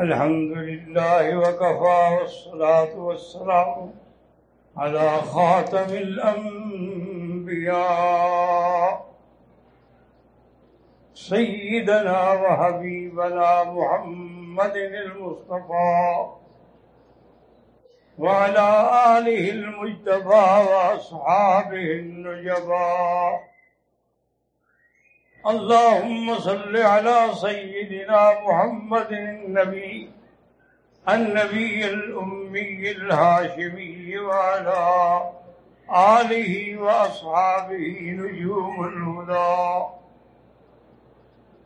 الحمد لله وكفى والصلاة والسلام على خاتم الأنبياء سيدنا وحبيبنا محمد المصطفى وعلى آله المجتبى وأصحابه النجبى اللهم صل على سيدنا محمد النبي النبي الأمي الهاشمي وعلى آله وأصحابه نجوم الهدى.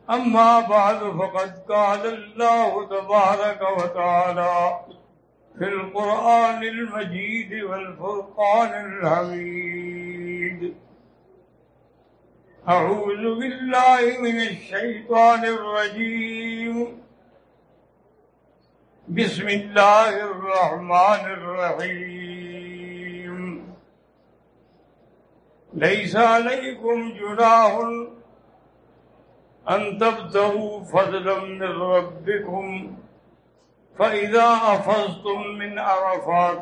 أما بعد، فقد قال الله تبارك وتعالى في القرآن المجيد والفرقان الحميد. أعوذ بالله من الشيطان الرجيم. بسم الله الرحمن الرحيم. ليس عليكم جناح أن تبتغوا فضلا من ربكم. فإذا أفضتم من عرفات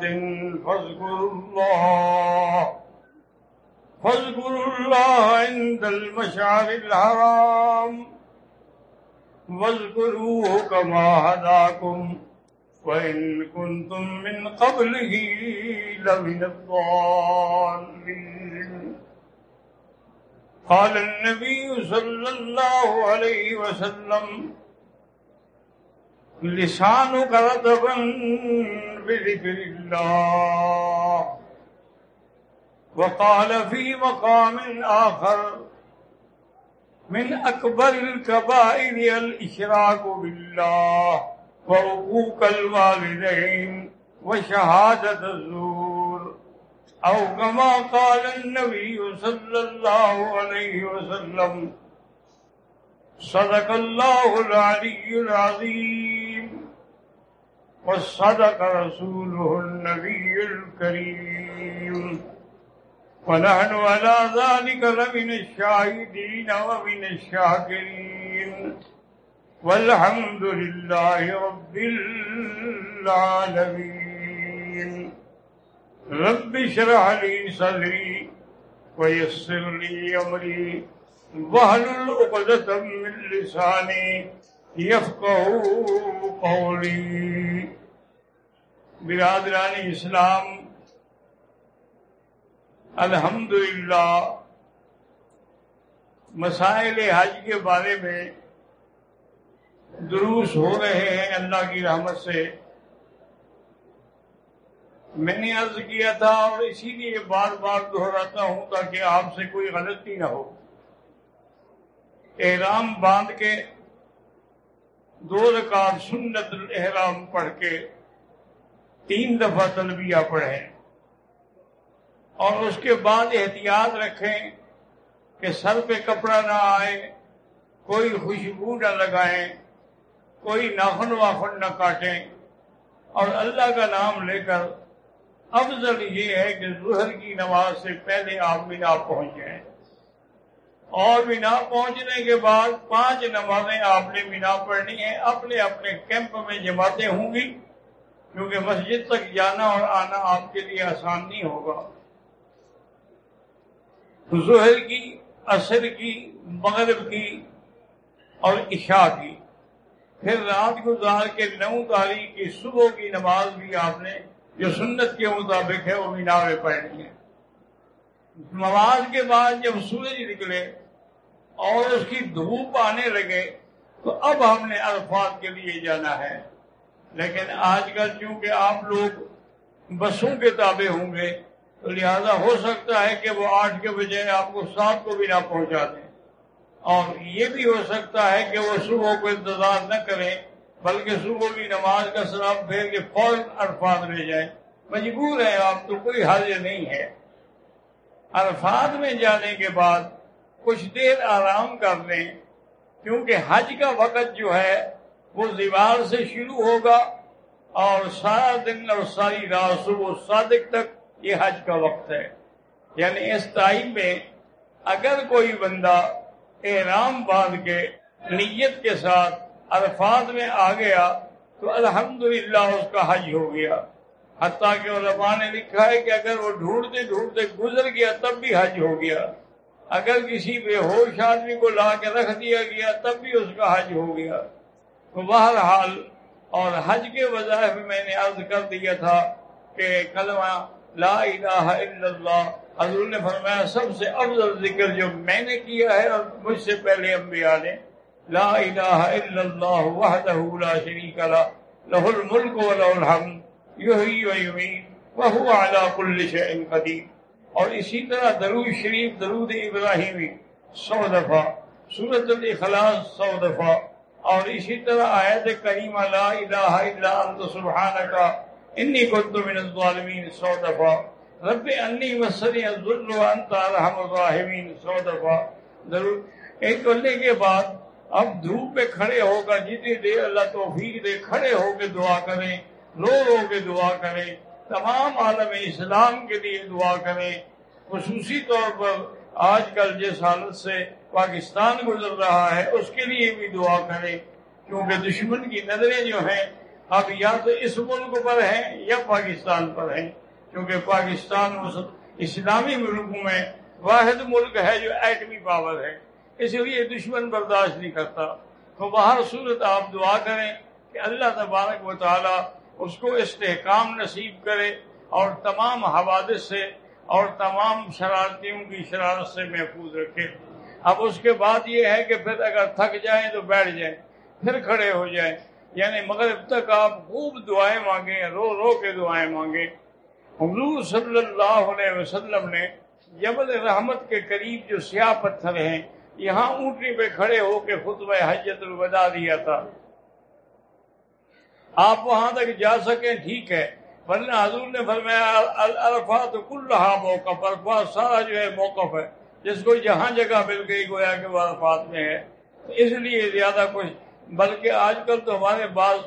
فاذكروا الله. فاذكروا الله عند المشعر الحرام. واذكروه كما هداكم. وإن كنتم من قبله لمن الضالين. قال النبي صلى الله عليه وسلم، لسانك رطبا بذكر الله. وقال في مقام آخر، من أكبر الكبائر الإشراك بالله وعقوق الوالدين وشهادة الزور. أو كما قال النبي صلى الله عليه وسلم، صدق الله العلي العظيم. وصدق رسوله النبي الكريم. ونحن على ذلك لمن الشاهدين ومن الشاكرين. والحمد لله رب العالمين. رب اشرح لي صدري ويسر لي امري واحلل عقدة من لساني يفقه قولي. برادران اسلام الحمدللہ۔ مسائل حج کے بارے میں دروس ہو رہے ہیں اللہ کی رحمت سے۔ میں نے عرض کیا تھا اور اسی لیے بار بار دہراتا ہوں تاکہ آپ سے کوئی غلطی نہ ہو۔ احرام باندھ کے دو رکعت سنت احرام پڑھ کے تین دفعہ تلبیہ پڑھیں۔ اور اس کے بعد احتیاط رکھیں کہ سر پہ کپڑا نہ آئے، کوئی خوشبو نہ لگائیں، کوئی ناخن واخن نہ کاٹیں۔ اور اللہ کا نام لے کر افضل یہ ہے کہ ظہر کی نماز سے پہلے آپ مینا پہنچ جائیں اور مینا پہنچنے کے بعد پانچ نمازیں آپ نے مینا پڑھنی ہیں، اپنے اپنے کیمپ میں جماعتیں ہوں گی، کیونکہ مسجد تک جانا اور آنا آپ کے لیے آسان نہیں ہوگا۔ ظہر کی، عصر کی، مغرب کی اور عشاء کی۔ پھر رات گزار کے نو تاریخ کی صبح کی نماز بھی آپ نے جو سنت کے مطابق ہے، وہ مینارے پڑھنی ہے نماز کے بعد جب سورج نکلے اور اس کی دھوپ آنے لگے، تو اب ہم نے عرفات کے لیے جانا ہے۔ لیکن آج کل چونکہ آپ لوگ بسوں کے تابع ہوں گے تو لہذا ہو سکتا ہے کہ وہ آٹھ کے بجے آپ کو سات کو بھی نہ پہنچا دیں۔ اور یہ بھی ہو سکتا ہے کہ وہ صبح کو انتظار نہ کریں، بلکہ صبح کی نماز کا سلام پھیر کے فوراً عرفات لے جائیں۔ مجبور ہے آپ تو کوئی حرج نہیں ہے۔ عرفات میں جانے کے بعد کچھ دیر آرام کر لیں، کیونکہ حج کا وقت جو ہے وہ دیوار سے شروع ہوگا اور سارا دن اور ساری رات صبح صادق تک یہ حج کا وقت ہے۔ یعنی اس ٹائم میں اگر کوئی بندہ احرام باندھ کے نیت کے ساتھ عرفات میں آ گیا تو الحمدللہ اس کا حج ہو گیا۔ حتیٰ کہ علماء نے لکھا ہے کہ اگر وہ ڈھونڈتے ڈھونڈتے گزر گیا تب بھی حج ہو گیا۔ اگر کسی بے ہوش آدمی کو لا کے رکھ دیا گیا تب بھی اس کا حج ہو گیا۔ تو بہرحال اور حج کے وظائف میں نے عرض کر دیا تھا کہ کلمہ لا الہ الا اللہ۔ حضور نے فرمایا، سب سے افضل ذکر جو میں نے کیا ہے اور مجھ سے پہلے انبیاء نے، لا الہ الا اللہ وحدہ لا شریک لا لہ الملک و لہ الحمد، یحیی و یمیت، وہو علی کل شیء قدیر۔ اور اسی طرح درود شریف، درود ابراہیمی، سو دفعہ سورت الاخلاص، سو دفعہ۔ اور اسی طرح آیت کریمہ، لا الہ الا انت سبحانکا انی کنت من الظالمین سو دفعہ رب انی مسنی الظل و انت ارحم الراحمین سو دفعہ ضرور ایک کرنے کے بعد اب دھوپ پہ کھڑے ہو کر جتنی دیر اللہ توفیق دے، کھڑے ہو کے دعا کریں رو رو کے دعا کریں، تمام عالم اسلام کے لیے دعا کریں۔ خصوصی طور پر آج کل جس حالت سے پاکستان گزر رہا ہے، اس کے لیے بھی دعا کریں۔ کیونکہ دشمن کی نظریں جو ہیں اب یا تو اس ملک پر ہیں یا پاکستان پر ہیں، کیونکہ پاکستان اسلامی ملکوں میں واحد ملک ہے جو ایٹمی پاور ہے۔ اس لیے دشمن برداشت نہیں کرتا۔ تو باہر صورت آپ دعا کریں کہ اللہ تبارک و تعالی اس کو استحکام نصیب کرے اور تمام حوادث سے اور تمام شرارتیوں کی شرارت سے محفوظ رکھے۔ اب اس کے بعد یہ ہے کہ پھر اگر تھک جائیں تو بیٹھ جائیں، پھر کھڑے ہو جائیں۔ یعنی مغرب تک آپ خوب دعائیں مانگیں، رو رو کے دعائیں مانگیں۔ حضور صلی اللہ علیہ وسلم نے جبل رحمت کے قریب جو سیاہ پتھر ہیں، یہاں اونٹنی پہ کھڑے ہو کے خطبہ حجت الوداع دیا تھا۔ آپ وہاں تک جا سکیں، ٹھیک ہے۔ ورنہ حضور نے فرمایا الفات کل رہا موقف عرفات سارا جو ہے موقف ہے۔ جس کو جہاں جگہ مل گئی، گویا کہ وہ عرفات میں ہے۔ اس لیے زیادہ کچھ بلکہ آج کل تو ہمارے بعض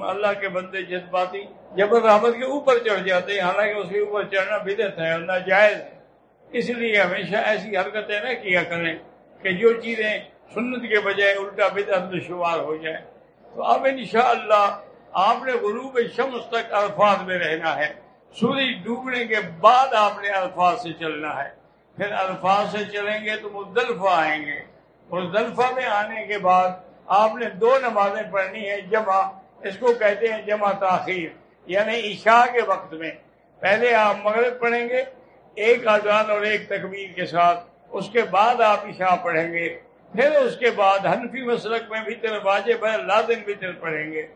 اللہ کے بندے جذباتی جبر رحمت کے اوپر چڑھ جاتے ہیں، حالانکہ اس کے اوپر چڑھنا بدت ہے اور ناجائز ہے اس لیے ہمیشہ ایسی حرکتیں نہ کیا کریں کہ جو چیزیں سنت کے بجائے الٹا بدعت شمار ہو جائیں۔ تو اب انشاءاللہ آپ نے غروب شمس تک الفاظ میں رہنا ہے۔ سورج ڈوبنے کے بعد آپ نے الفاظ سے چلنا ہے۔ پھر الفاظ سے چلیں گے تو مزدلفہ آئیں گے۔ مزدلفہ میں آنے کے بعد آپ نے دو نمازیں پڑھنی ہے جمع اس کو کہتے ہیں جمع تاخیر یعنی عشاء کے وقت میں۔ پہلے آپ مغرب پڑھیں گے، ایک آزان اور ایک تکبیر کے ساتھ، اس کے بعد آپ عشاء پڑھیں گے۔ پھر اس کے بعد حنفی مسلک میں بھی واجب ہے، لازم بھی تر پڑھیں گے۔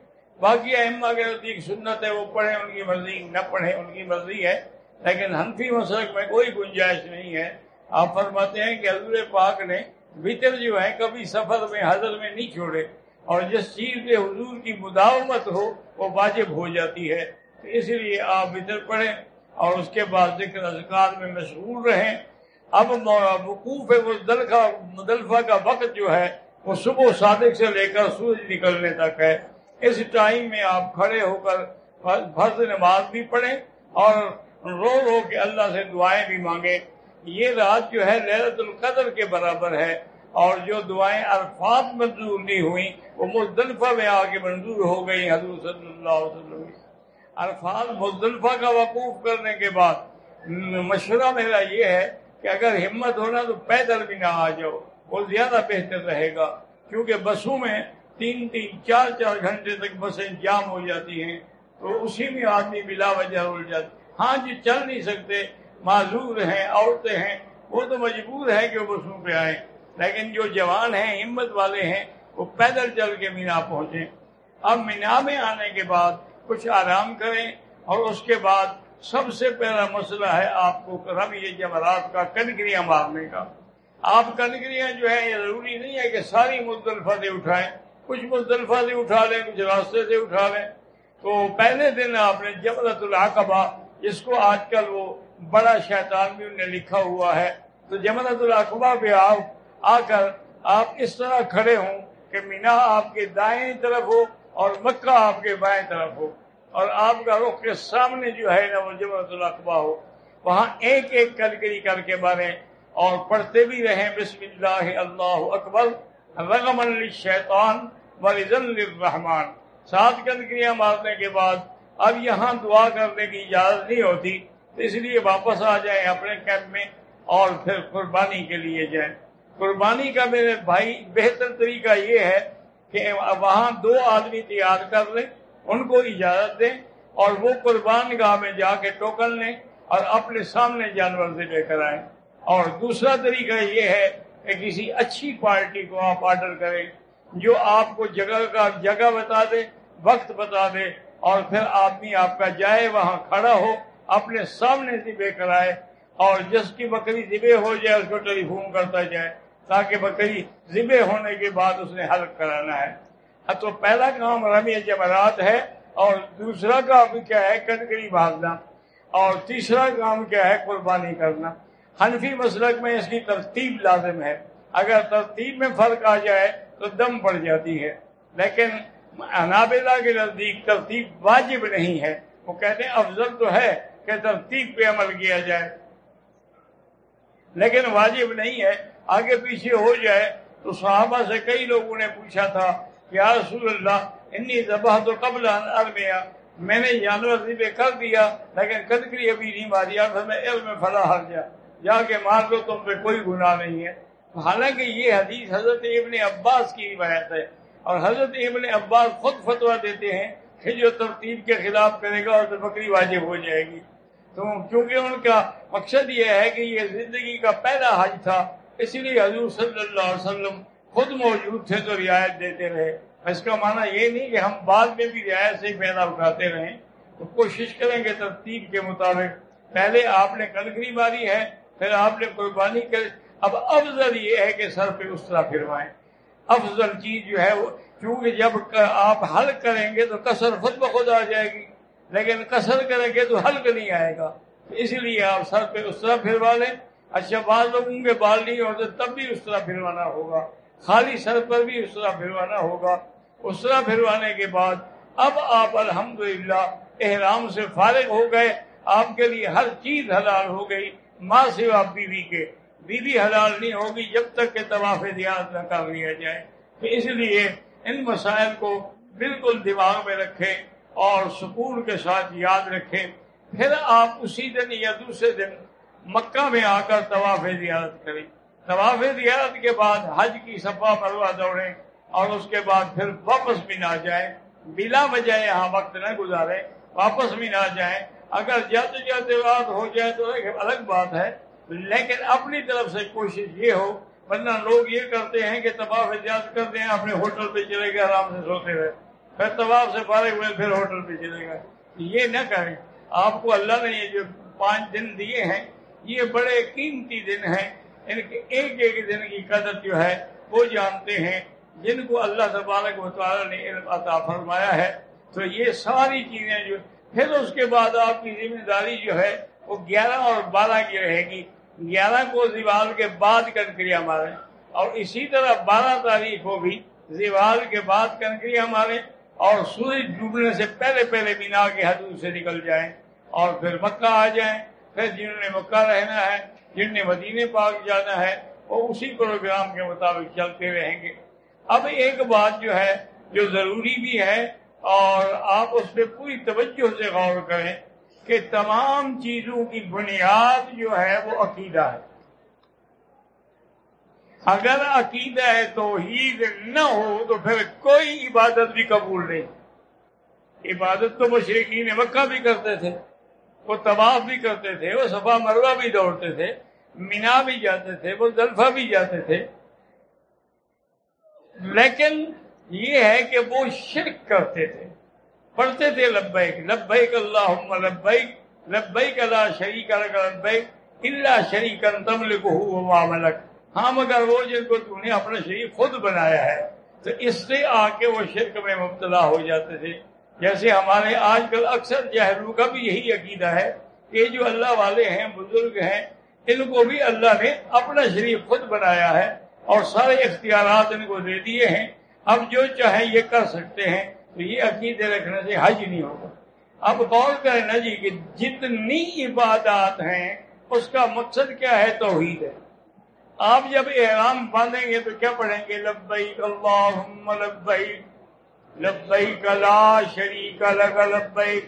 باقی اما کے نزدیک سنت ہے، وہ پڑھیں ان کی مرضی، نہ پڑھیں ان کی مرضی ہے۔ لیکن حنفی مسلک میں کوئی گنجائش نہیں ہے۔ آپ فرماتے ہیں کہ حضور پاک نے بطر جو ہے کبھی سفر میں حضر میں نہیں چھوڑے اور جس چیز کے حضور کی مداومت ہو، وہ واجب ہو جاتی ہے۔ تو اس لیے آپ بطر پڑھیں اور اس کے بعد ذکر اذکار میں مشغول رہیں۔ اب وقوف مدلفہ کا وقت جو ہے، وہ صبح صادق سے لے کر سورج نکلنے تک ہے۔ اس ٹائم میں آپ کھڑے ہو کر فرض نماز بھی پڑھیں اور رو رو کے اللہ سے دعائیں بھی مانگیں۔ یہ رات جو ہے لہرت القدر کے برابر ہے۔ اور جو دعائیں عرفات منظور نہیں ہوئی وہ مزدلفہ میں آ کے منظور ہو گئی حضور صلی اللہ علیہ وسلم۔ عرفات مزدلفہ کا وقوف کرنے کے بعد، مشورہ میرا یہ ہے کہ اگر ہمت ہونا تو پیدل بھی نہ آ جاؤ، وہ زیادہ بہتر رہے گا۔ کیونکہ بسوں میں تین تین چار چار گھنٹے تک بسیں جام ہو جاتی ہیں، تو اسی میں آدمی بلا وجہ اڑ جاتے ہاں جی چل نہیں سکتے، معذور ہیں، عورتیں ہیں، وہ تو مجبور ہے کہ وہ بسوں پہ آئیں۔ لیکن جو جوان ہیں، ہمت والے ہیں، وہ پیدل چل کے مینا پہنچے اب مینا میں آنے کے بعد کچھ آرام کریں اور اس کے بعد سب سے پہلا مسئلہ ہے آپ کو رب یہ جمعرات کا کنکریاں مارنے کا۔ آپ کنکریاں جو ہے یہ ضروری نہیں ہے کہ ساری مزدلفہ سے اٹھائیں۔ کچھ مزدلفہ سے اٹھا لیں، کچھ راستے سے اٹھا لیں۔ تو پہلے دن آپ نے جبرت العقبہ، جس کو آج کل وہ بڑا شیطان بھی انہیں لکھا ہوا ہے، تو جمرت العقبہ پہ آپ آ کر آپ اس طرح کھڑے ہوں کہ مینا آپ کے دائیں طرف ہو اور مکہ آپ کے بائیں طرف ہو اور آپ کا رخ کے سامنے جو ہے نا وہ جمرت العقبہ ہو۔ وہاں ایک ایک کر کر کے بارے اور پڑھتے بھی رہیں بسم اللہ اللہ اکبر رغم الشیطان ورزن الرحمان سات کنکریاں مارنے کے بعد اب یہاں دعا کرنے کی اجازت نہیں ہوتی اس لیے واپس آ جائیں اپنے کیمپ میں اور پھر قربانی کے لیے جائیں۔ قربانی کا میرے بھائی، بہتر طریقہ یہ ہے کہ وہاں دو آدمی تیار کر لیں، ان کو اجازت دیں اور وہ قربان گاہ میں جا کے ٹوکن لیں اور اپنے سامنے جانور سے لے کر آئیں۔ اور دوسرا طریقہ یہ ہے کہ کسی اچھی پارٹی کو آپ آرڈر کریں، جو آپ کو جگہ کا جگہ بتا دے، وقت بتا دے اور پھر آدمی آپ کا جائے، وہاں کھڑا ہو، اپنے سامنے ذبے کرائے اور جس کی بکری ذبے ہو جائے، اس کو ٹیلی فون کرتا جائے۔ تاکہ بکری ذبے ہونے کے بعد اس نے حلق کرانا ہے۔ تو پہلا کام رمی جمعرات ہے اور دوسرا کام کیا ہے کنکری بھاگنا اور تیسرا کام کیا ہے قربانی کرنا۔ حنفی مسلک میں اس کی ترتیب لازم ہے۔ اگر ترتیب میں فرق آ جائے تو دم پڑ جاتی ہے۔ لیکن انابلہ کے نزدیک ترتیب واجب نہیں ہے۔ وہ کہتے ہیں افضل تو ہے کہ ترتیب پہ عمل کیا جائے۔ لیکن واجب نہیں ہے۔ آگے پیچھے ہو جائے تو صحابہ سے کئی لوگوں نے پوچھا تھا کہ یا رسول اللہ، انی ذبح تو قبل ارمیا۔ میں نے جانور ذبح کر دیا، لیکن قدری ابھی نہیں ماری۔ پھر میں علم فلا ہر جا جا کے مار دو، تم پہ کوئی گناہ نہیں ہے۔ حالانکہ یہ حدیث حضرت ابن عباس کی روایت ہے۔ اور حضرت ابن عباس خود فتوا دیتے ہیں کہ جو ترتیب کے خلاف کرے گا اور بکری واجب ہو جائے گی۔ تو کیونکہ ان کا مقصد یہ ہے کہ یہ زندگی کا پہلا حج تھا اسی لیے حضور صلی اللہ علیہ وسلم خود موجود تھے تو رعایت دیتے رہے۔ اس کا معنی یہ نہیں کہ ہم بعد میں بھی رعایت سے پیدا اٹھاتے رہیں۔ تو کوشش کریں گے ترتیب کے مطابق۔ پہلے آپ نے کنکری ماری ہے، پھر آپ نے قربانی کر۔ اب افضل یہ ہے کہ سر پہ اس طرح پھروائیں افضل چیز جو ہے وہ کیونکہ جب آپ حل کریں گے تو کثر خود بخود آ جائے گی۔ لیکن کثر کریں گے تو حلق نہیں آئے گا۔ اسی لیے آپ سر پہ اس طرح پھروا لیں۔ اچھا بعض لوگوں کے بال نہیں ہوتے، تب بھی اس طرح پھروانا ہوگا۔ خالی سر پر بھی اس طرح پھروانا ہوگا۔ اس طرح پھروانے کے بعد اب آپ الحمدللہ احرام سے فارغ ہو گئے۔ آپ کے لیے ہر چیز حلال ہو گئی۔ ماں سے آپ بیوی کے۔ بیوی حلال نہیں ہوگی جب تک کہ طواف دیات نہ کر لیا جائے۔ تو اس لیے ان مسائل کو بالکل دماغ میں رکھیں اور سکون کے ساتھ یاد رکھیں۔ پھر آپ اسی دن یا دوسرے دن مکہ میں آ کر طواف زیارت کریں طواف زیارت کے بعد حج کی صفا مروا دوڑیں اور اس کے بعد پھر واپس بھی نہ جائیں بلا وجہ یہاں وقت نہ گزارے، واپس بھی نہ جائیں اگر جاتے جاتے بات ہو جائے تو ایک الگ بات ہے، لیکن اپنی طرف سے کوشش یہ ہو، ورنہ لوگ یہ کرتے ہیں کہ طواف اجازت کرتے ہیں، اپنے ہوٹل پہ چلے گئے، آرام سے سوتے ہوئے۔ پھر طواف سے فارغ ہوئے، پھر ہوٹل پہ چلے گئے۔ یہ نہ کریں۔ آپ کو اللہ نے یہ جو پانچ دن دیے ہیں یہ بڑے قیمتی دن ہیں، ان کے ایک ایک دن کی قدر جو ہے، وہ جانتے ہیں۔ جن کو اللہ تبارک و تعالیٰ نے علم عطا فرمایا ہے، تو یہ ساری چیزیں جو، پھر اس کے بعد آپ کی ذمہ داری جو ہے، وہ گیارہ اور بارہ کی رہے گی۔ گیارہ کو زیوال کے بعد کنکریاں مارے اور اسی طرح بارہ تاریخ کو بھی زیوال کے بعد کنکریاں مارے اور سورج ڈوبنے سے پہلے پہلے مینا کے حدود سے نکل جائیں۔ اور پھر مکہ آ جائیں۔ پھر جنہوں نے مکہ رہنا ہے جن نے مدینے پاک جانا ہے، وہ اسی پروگرام کے مطابق چلتے رہیں گے۔ اب ایک بات جو ہے، جو ضروری بھی ہے، اور آپ اس پہ پوری توجہ سے غور کریں کہ تمام چیزوں کی بنیاد جو ہے، وہ عقیدہ ہے۔ اگر عقیدہ ہے تو نہ ہو، تو پھر کوئی عبادت بھی قبول نہیں۔ عبادت تو مشرقین مکہ بھی کرتے تھے۔ وہ طواف بھی کرتے تھے، وہ صفا مروا بھی دوڑتے تھے، مینا بھی جاتے تھے، وہ زلفا بھی جاتے تھے۔ لیکن یہ ہے کہ وہ شرک کرتے تھے۔ پڑھتے تھے لبیک لبیک اللہ لبیک لبیک اللہ شریک لبیک اللہ شریک تملک ہوا ملک۔ ہاں مگر وہ جن کو تم نے اپنا شریک خود بنایا ہے، تو اس سے آ کے وہ شرک میں مبتلا ہو جاتے تھے۔ جیسے ہمارے آج کل اکثر جہلو کا بھی یہی عقیدہ ہے کہ جو اللہ والے ہیں، بزرگ ہیں، ان کو بھی اللہ نے اپنا شریف خود بنایا ہے اور سارے اختیارات ان کو دے دیے ہیں۔ اب جو چاہیں یہ کر سکتے ہیں، تو یہ عقیدے رکھنے سے حج نہیں ہوگا۔ اب غور کریں نا جی کہ جتنی عبادات ہیں، اس کا مقصد کیا ہے؟ توحید ہے۔ آپ جب احرام باندھیں گے تو کیا پڑھیں گے؟ لبیک اللہم لبیک۔ لبیک لا شریک لک لبیک.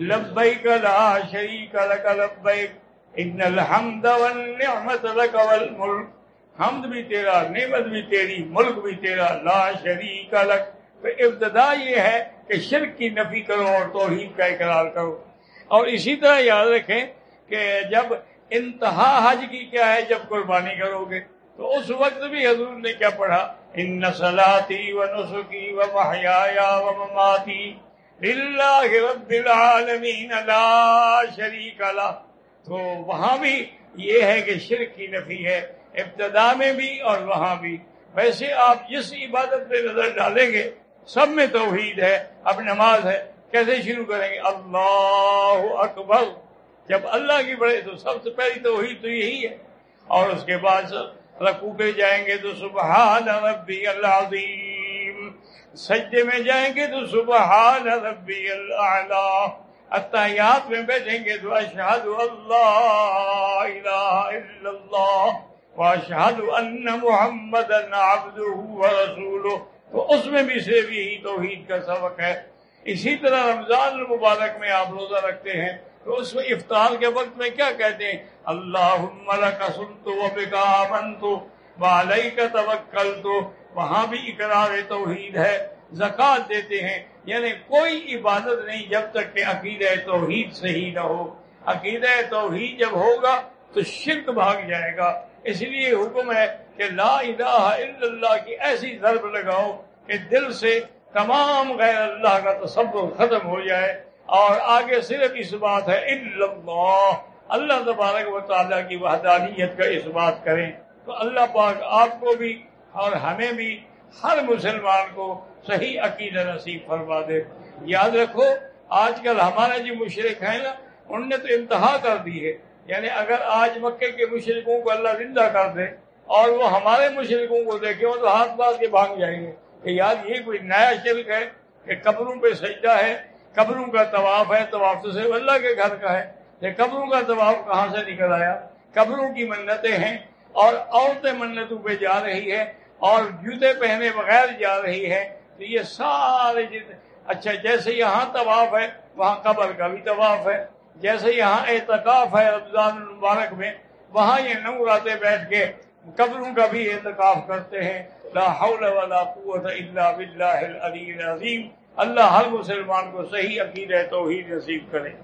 لبیک لا شریک لک لبیک. ان الحمد والنعمت لک والملک. حمد بھی تیرا، نعمت بھی تیری، ملک بھی تیرا، لا شریک لک. تو ابتدا یہ ہے کہ شرک کی نفی کرو اور توحید کا اقرار کرو. اور اسی طرح یاد رکھیں کہ جب انتہا حج کی کیا ہے، جب قربانی کرو گے تو اس وقت بھی حضور نے کیا پڑھا؟ ان نسلاتی و نسخی و محیا و مماتی للہ رب العالمین لا شریک لا تو وہاں بھی یہ ہے کہ شرک کی نفی ہے ابتدا میں بھی اور وہاں بھی۔ ویسے آپ جس عبادت پہ نظر ڈالیں گے، سب میں توحید ہے، اب نماز ہے، کیسے شروع کریں گے؟ اللہ اکبر۔ جب اللہ کی بڑھے تو سب سے پہلی توحید تو یہی ہے۔ اور اس کے بعد رقو پہ جائیں گے تو سبحان ربی العظیم۔ سجدے میں جائیں گے تو سبحان ربی اللہ اتحیات میں بیٹھیں گے تو اشہد اللہ الہ الا اللہ۔ واشہد ان محمد عبدہ ورسولہ۔ تو اس میں بھی صرف یہی توحید کا سبق ہے۔ اسی طرح رمضان المبارک میں آپ روزہ رکھتے ہیں۔ تو اس افطار کے وقت میں کیا کہتے ہیں؟ اللہ کا سن تو بکا من تو بالئی کا توکل تو وہاں بھی اقرار توحید ہے زکوٰۃ دیتے ہیں۔ یعنی کوئی عبادت نہیں جب تک کہ عقید توحید صحیح نہ ہو۔ عقید توحید جب ہوگا تو شرک بھاگ جائے گا۔ اس لیے حکم ہے کہ لا الہ الا اللہ کی ایسی ضرب لگاؤ کہ دل سے تمام غیر اللہ کا تصور ختم ہو جائے۔ اور آگے صرف اس بات ہے، اللہ اللہ تبارک و تعالیٰ کی وحدانیت کا اس بات کریں تو اللہ پاک آپ کو بھی اور ہمیں بھی ہر مسلمان کو صحیح عقیدہ نصیب فرما دے۔ یاد رکھو، آج کل ہمارے جو مشرق ہیں نا، ان نے تو انتہا کر دی ہے۔ یعنی اگر آج مکے کے مشرقوں کو اللہ زندہ کر دے اور وہ ہمارے مشرقوں کو دیکھے، وہ تو ہاتھ بات کے بھاگ جائیں گے۔ کہ یار، یہ کوئی نیا شرک ہے کہ قبروں پہ سجدہ ہے قبروں کا طواف ہے، طواف تو صرف اللہ کے گھر کا ہے۔ یہ قبروں کا طواف کہاں سے نکل آیا؟ قبروں کی منتیں ہیں اور عورتیں منتوں پہ جا رہی ہے اور جوتے پہنے بغیر جا رہی ہے۔ تو یہ سارے اچھا جیسے یہاں طواف ہے، وہاں قبر کا بھی طواف ہے۔ جیسے یہاں اعتکاف ہے رمضان المبارک میں، وہاں یہ نو راتیں بیٹھ کے قبروں کا بھی اعتکاف کرتے ہیں۔ لا حول ولا قوت الا باللہ العلی العظیم۔ اللہ ہر مسلمان کو صحیح عقیدہ توحید نصیب کرے۔